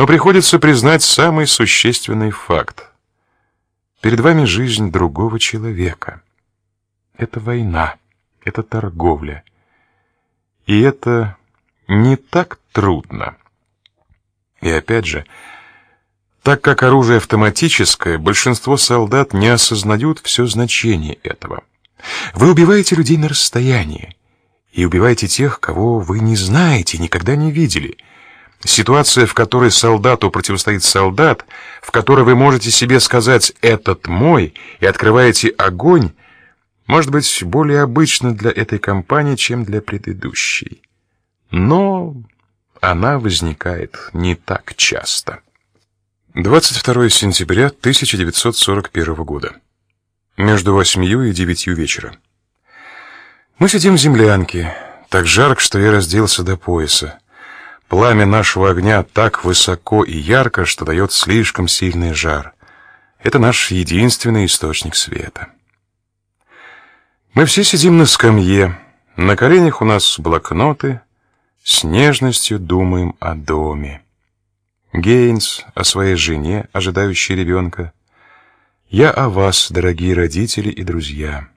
Но приходится признать самый существенный факт. Перед вами жизнь другого человека. Это война, это торговля. И это не так трудно. И опять же, так как оружие автоматическое, большинство солдат не осознают все значение этого. Вы убиваете людей на расстоянии и убиваете тех, кого вы не знаете, никогда не видели. Ситуация, в которой солдату противостоит солдат, в которой вы можете себе сказать «этот мой» и открываете огонь, может быть более обычна для этой кампании, чем для предыдущей. Но она возникает не так часто. 22 сентября 1941 года. Между восьмью и девятью вечера. Мы сидим в землянке. Так жарко, что я разделся до пояса. Пламя нашего огня так высоко и ярко, что дает слишком сильный жар. Это наш единственный источник света. Мы все сидим на скамье. На коленях у нас блокноты. С нежностью думаем о доме. Гейнс о своей жене, ожидающей ребенка. Я о вас, дорогие родители и друзья.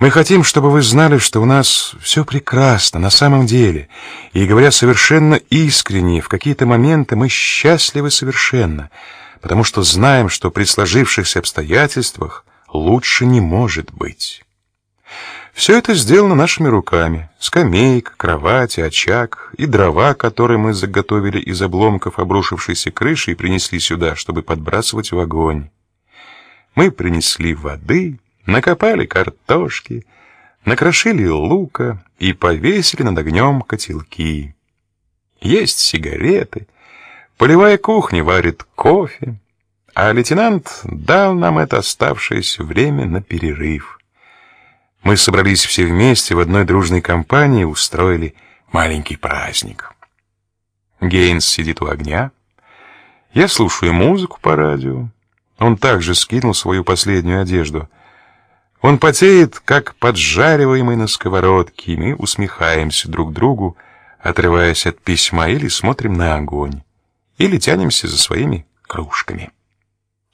Мы хотим, чтобы вы знали, что у нас все прекрасно на самом деле, и говоря совершенно искренне, в какие-то моменты мы счастливы совершенно, потому что знаем, что при сложившихся обстоятельствах лучше не может быть. Все это сделано нашими руками: скамейка, кровать, очаг и дрова, которые мы заготовили из обломков обрушившейся крыши и принесли сюда, чтобы подбрасывать в огонь. Мы принесли воды, накопали картошки, накрошили лука и повесили над огнем котелки. Есть сигареты, полевая кухня варит кофе, а лейтенант дал нам это оставшееся время на перерыв. Мы собрались все вместе в одной дружной компании и устроили маленький праздник. Гейнс сидит у огня. Я слушаю музыку по радио. Он также скинул свою последнюю одежду. Он потеет, как поджариваемый на сковородке, и мы усмехаемся друг другу, отрываясь от письма или смотрим на огонь, или тянемся за своими кружками.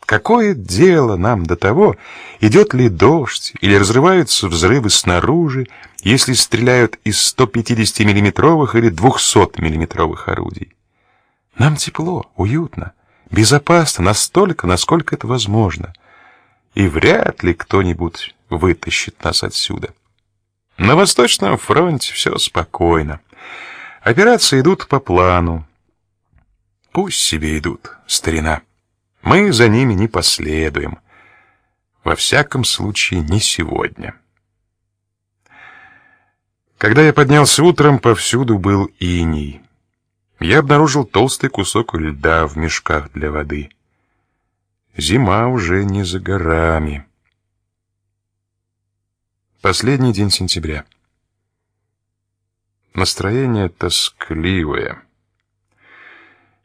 Какое дело нам до того, идет ли дождь или разрываются взрывы снаружи, если стреляют из 150 миллиметровых или 200 миллиметровых орудий? Нам тепло, уютно, безопасно настолько, насколько это возможно, и вряд ли кто-нибудь вытащит нас отсюда. На Восточном фронте все спокойно. Операции идут по плану. Пусть себе идут, старина. Мы за ними не последуем. Во всяком случае, не сегодня. Когда я поднялся утром, повсюду был иней. Я обнаружил толстый кусок льда в мешках для воды. Зима уже не за горами. Последний день сентября. Настроение тоскливое.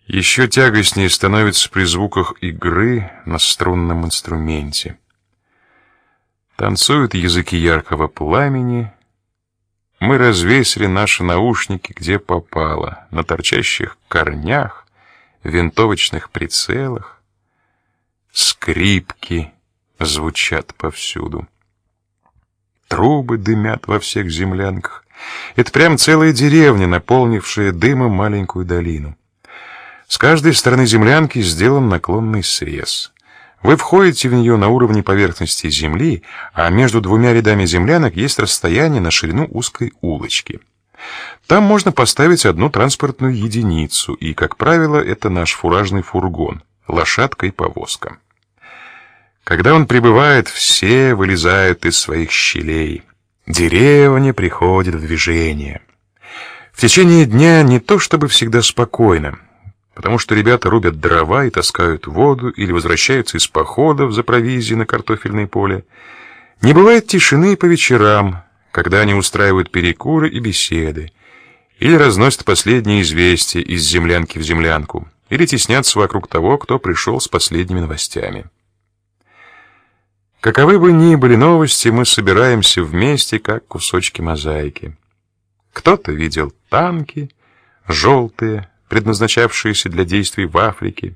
Еще тягостнее становится при звуках игры на струнном инструменте. Танцуют языки яркого пламени. Мы развесили наши наушники где попало, на торчащих корнях, винтовочных прицелах. Скрипки звучат повсюду. Трубы дымят во всех землянках. Это прям целая деревня, наполнившая дымом маленькую долину. С каждой стороны землянки сделан наклонный срез. Вы входите в нее на уровне поверхности земли, а между двумя рядами землянок есть расстояние на ширину узкой улочки. Там можно поставить одну транспортную единицу, и, как правило, это наш фуражный фургон, лошадка и повозка. Когда он прибывает, все вылезают из своих щелей. Деревня приходит в движение. В течение дня не то чтобы всегда спокойно, потому что ребята рубят дрова и таскают воду или возвращаются из походов за провизией на картофельное поле. Не бывает тишины по вечерам, когда они устраивают перекуры и беседы, или разносят последние известия из землянки в землянку, или теснятся вокруг того, кто пришел с последними новостями. Каковы бы ни были новости, мы собираемся вместе, как кусочки мозаики. Кто-то видел танки, желтые, предназначавшиеся для действий в Африке,